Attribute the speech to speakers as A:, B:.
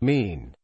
A: mean.